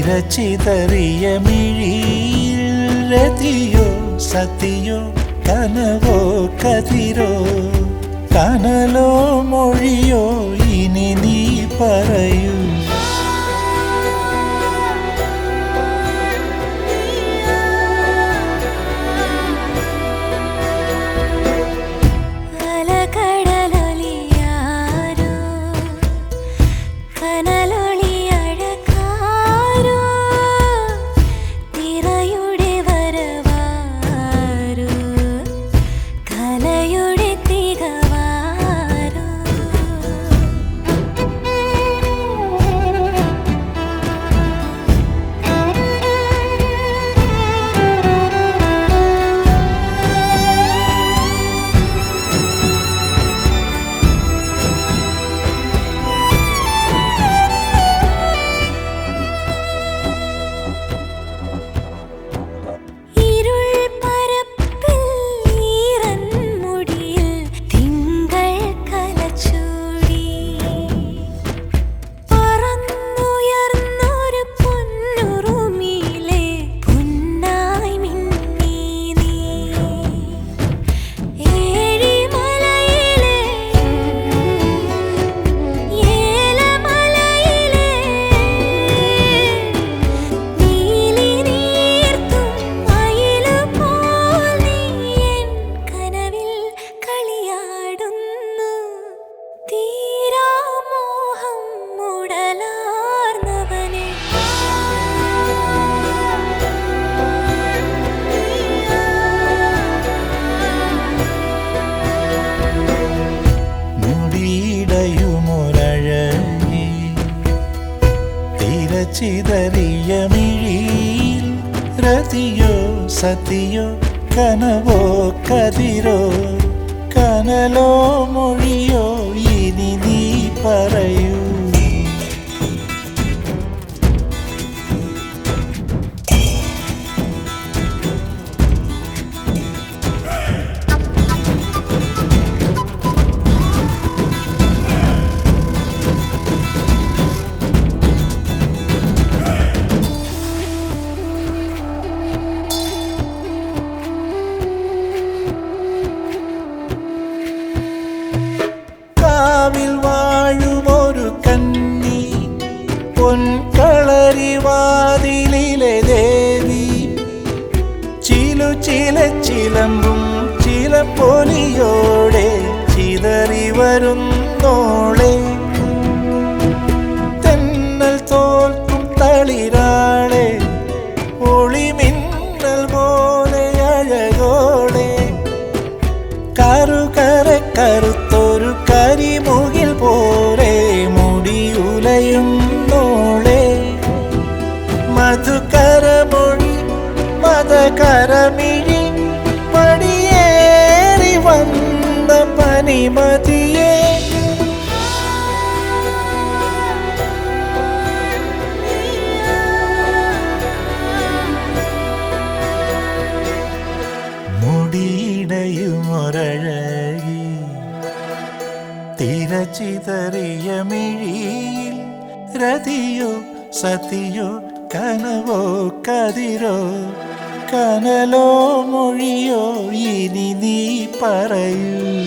തിരച്ചിതറിയ മിഴിയിൽ രതിയോ സതിയോ കനവോ കതിരോ? കനലോ മൊഴിയോ ഇനി നീ പറയൂ തിരച്ചിതറിയ മിഴിയിൽ രതിയോ സതിയോ കനവോ കതിരോ കനലോ മൊഴിയോ ഇനി നീ പറയൂ. പൊൻകളരിവാതിലിലെ ദേവി. ചിലു ചില ചിലമ്പും ചില പൊലിയോടെ ചിതറി വരുന്നോളെ. തെന്നൽ തോൽക്കും തളിരാളെ പനിമതിയേ മുടിയിടയുമൊരഴകി തിരച്ചിതറിയ മിഴിയിൽ രതിയോ സതിയോ കനവോ കതിരോ കനലോ മൊഴിയോ ഇനി നീ പറയൂ.